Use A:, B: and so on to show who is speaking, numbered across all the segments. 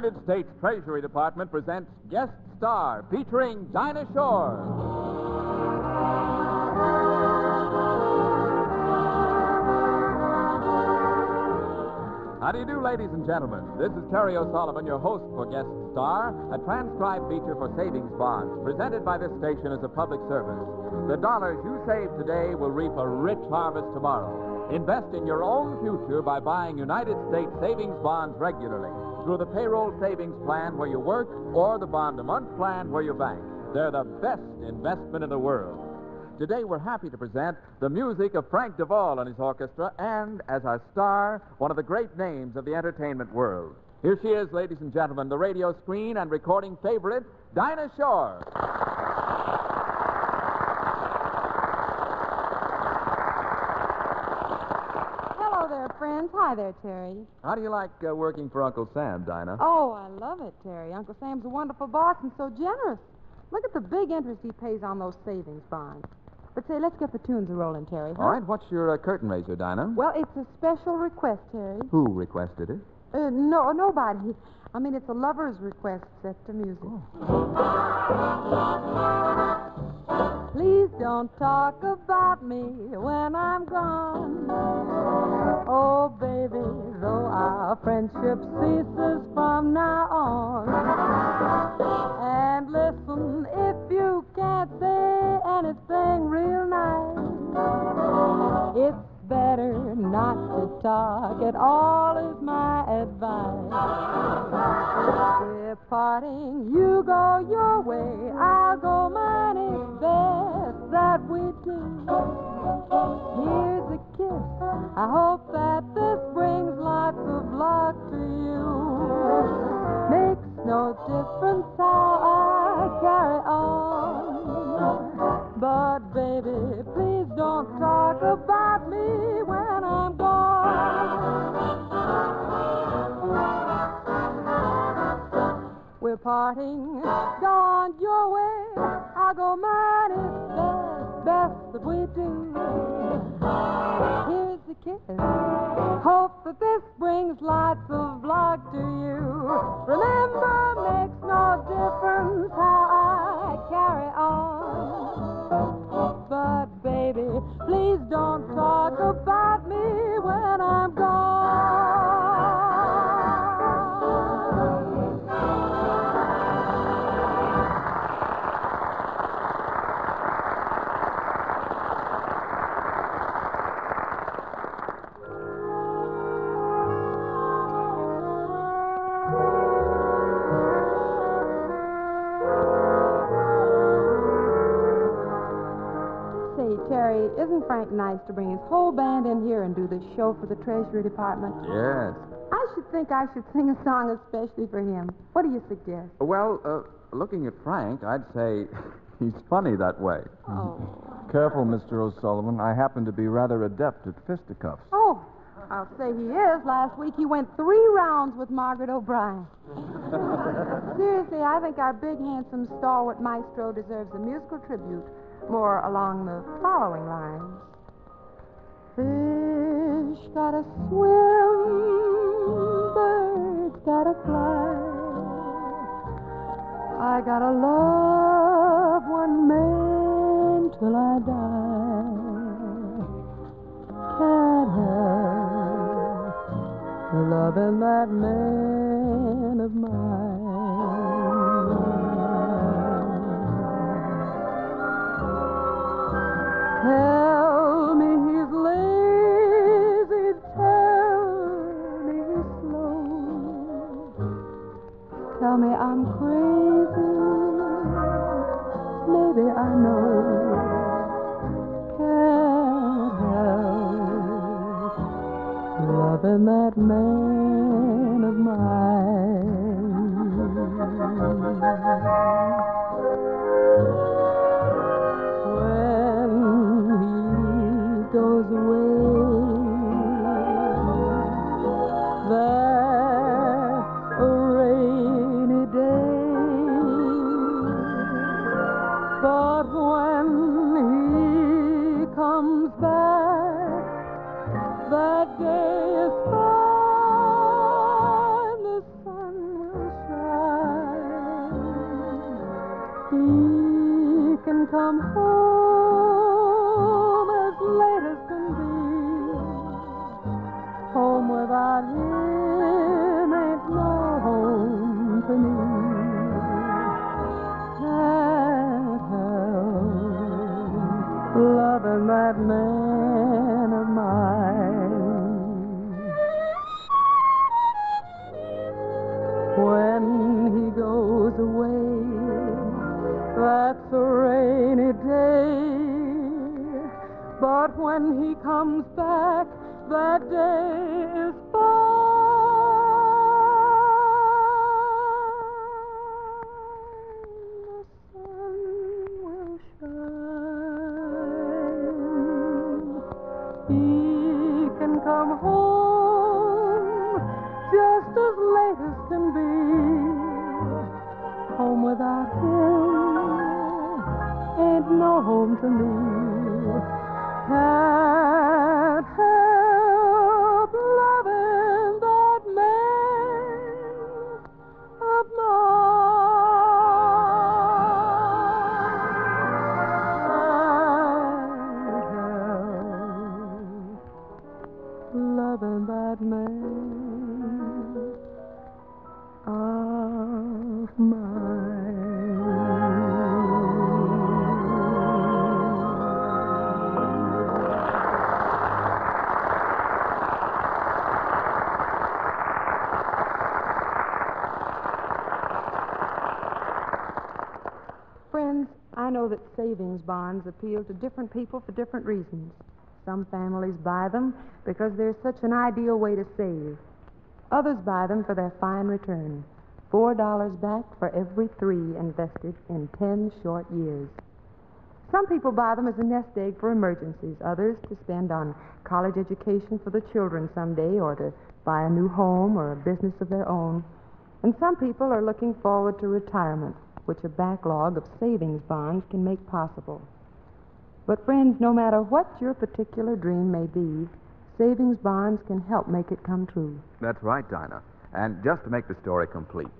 A: United States Treasury Department presents Guest Star featuring Dinah Shore. How do you do, ladies and gentlemen? This is Terry O'Sullivan, your host for Guest Star, a transcribed feature for savings bonds, presented by this station as a public service. The dollars you save today will reap a rich harvest tomorrow. Invest in your own future by buying United States savings bonds regularly through the payroll savings plan where you work or the bond a month plan where you bank. They're the best investment in the world. Today, we're happy to present the music of Frank DeVol and his orchestra, and as our star, one of the great names of the entertainment world. Here she is, ladies and gentlemen, the radio screen and recording favorite, Dinah Shore.
B: Hello there, friends. Hi there, Terry.
A: How do you like uh, working for Uncle Sam, Dinah?
B: Oh, I love it, Terry. Uncle Sam's a wonderful boss and so generous. Look at the big interest he pays on those savings bonds. But say, let's get the tunes a rolling, Terry. huh?
A: All right, what's your uh, curtain raiser, Dinah?
B: Well, it's a special request, Terry.
A: Who requested it?
B: Uh, no, nobody. I mean, it's a lover's request set to music. Please don't talk about me when I'm gone. Oh, baby, though our friendship ceases from now on. And listen, if you can't say anything real nice, it's better not to talk at all, is my advice. We're parting, you go your way, I'll go mine, best that we do. Here's a kiss, I hope that this brings lots of luck to you. Makes no difference how I carry on. But baby, please don't talk about me when I'm gone. We're parting, go on your way. I'll go mine, it's best, that we do. Here's a kiss. Hope that this brings lots of luck to you. Remember, Say, isn't Frank nice to bring his whole band in here and do this show for the Treasury Department?
A: Yes.
B: I should think I should sing a song especially for him. What do you suggest?
A: Well, uh, looking at Frank, I'd say he's funny that way.
B: Oh.
C: Careful, Mr. O'Sullivan. I happen to be rather adept at fisticuffs.
B: Oh, I'll say he is. Last week he went three rounds with Margaret O'Brien. Seriously, I think our big, handsome, stalwart maestro deserves a musical tribute more along the following lines. Fish gotta swim, birds gotta fly. I gotta love one man till I die. Can't uh, help loving that man of mine. Tell me he's lazy, tell me he's slow. Tell me I'm crazy, maybe I know. Can't help loving that man of mine. Loving that man of mine. When he goes away, that's a rainy day. But when he comes back, that day is Home without him ain't no home to me. Can't I know that savings bonds appeal to different people for different reasons. Some families buy them because they're such an ideal way to save. Others buy them for their fine return $4 back for every three invested in 10 short years. Some people buy them as a nest egg for emergencies, others to spend on college education for the children someday or to buy a new home or a business of their own. And some people are looking forward to retirement, which a backlog of savings bonds can make possible. But, friends, no matter what your particular dream may be, savings bonds can help make it come true.
A: That's right, Dinah. And just to make the story complete,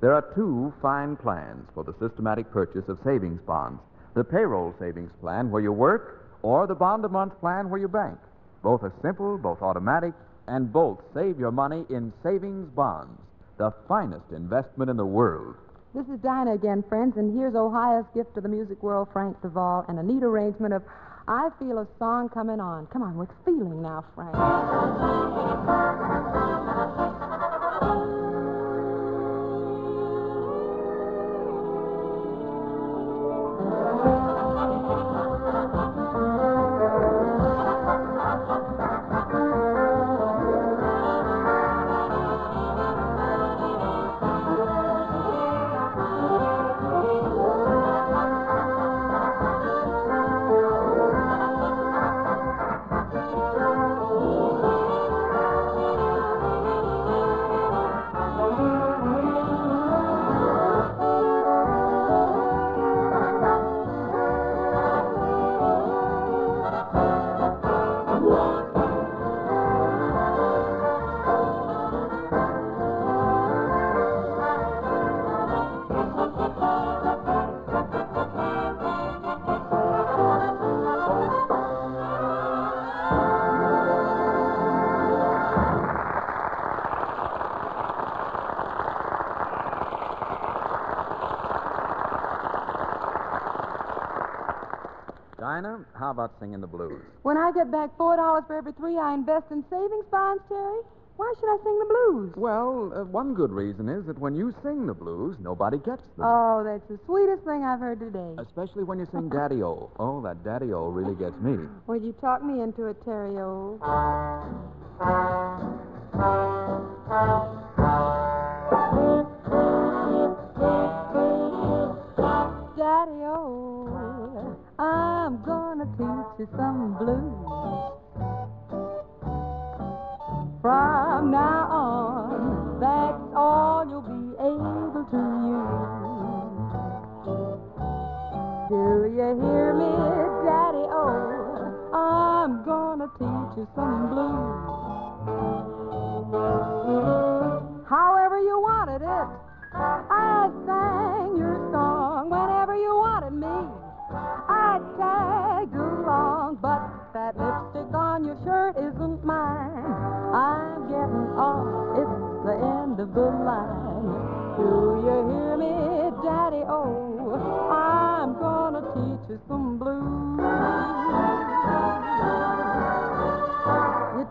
A: there are two fine plans for the systematic purchase of savings bonds the payroll savings plan where you work, or the bond a month plan where you bank. Both are simple, both automatic, and both save your money in savings bonds, the finest investment in the world.
B: This is Dinah again, friends, and here's Ohio's gift to the music world, Frank DeVol, and a neat arrangement of I Feel a Song Coming On. Come on, with feeling now, Frank.
A: Dinah, how about singing the blues?
B: When I get back $4 for every three I invest in savings bonds, Terry, why should I sing the blues?
A: Well, uh, one good reason is that when you sing the blues, nobody gets them.
B: Oh, that's the sweetest thing I've heard today.
A: Especially when you sing Daddy O. Oh, that Daddy O really gets me.
B: Well, you talk me into it, Terry O.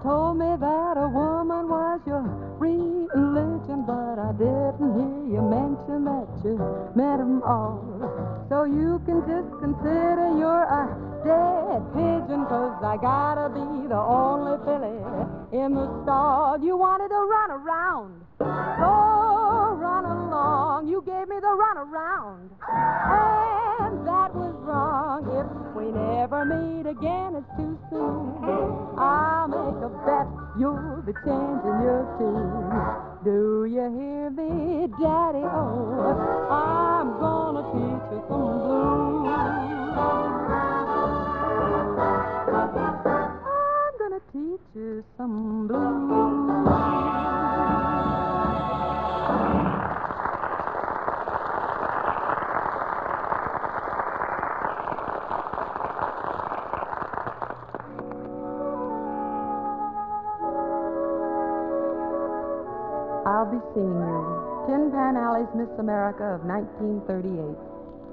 B: told me that a woman was your religion, but I didn't hear you mention that you met them all. So you can just consider you're a dead pigeon, cause I gotta be the only filly in the stall. You wanted to run around. Oh, run along. You gave me the run around. Wrong. If we never meet again, it's too soon. I'll make a bet you'll be changing your tune. Do you hear me, Daddy? Oh, I'm gonna teach you some blues. I'm gonna teach you some blues. I'll be seeing you. Tin Pan Alley's Miss America of 1938.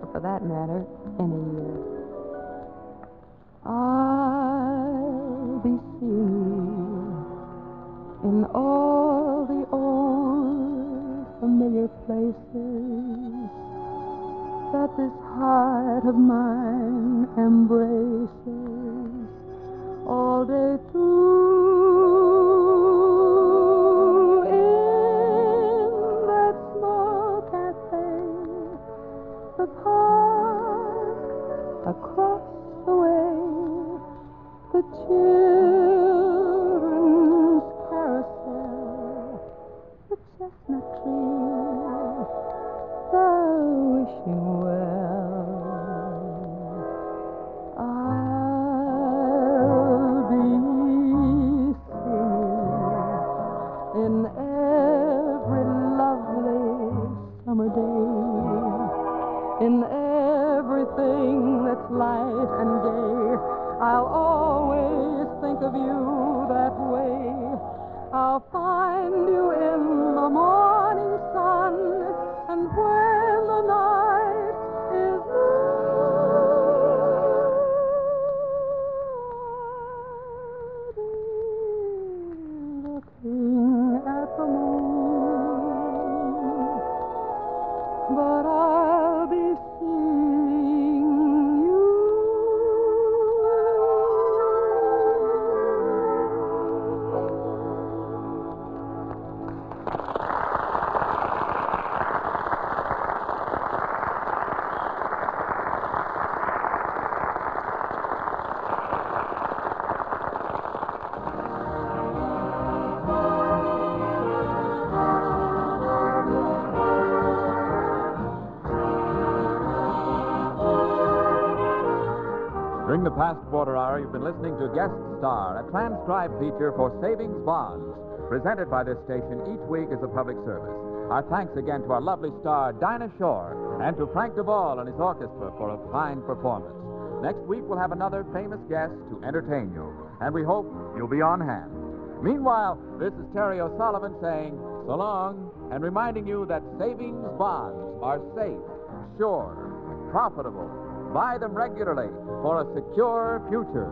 B: Or for that matter, any year. I'll be seeing you in all the old familiar places that this heart of mine embraces all day through find you in the morning sun, and when
A: past quarter hour, you've been listening to Guest Star, a transcribed feature for Savings Bonds, presented by this station each week as a public service. Our thanks again to our lovely star, Dinah Shore, and to Frank DeVol and his orchestra for a fine performance. Next week, we'll have another famous guest to entertain you, and we hope you'll be on hand. Meanwhile, this is Terry O'Sullivan saying so long and reminding you that savings bonds are safe, sure, profitable. Buy them regularly for a secure future.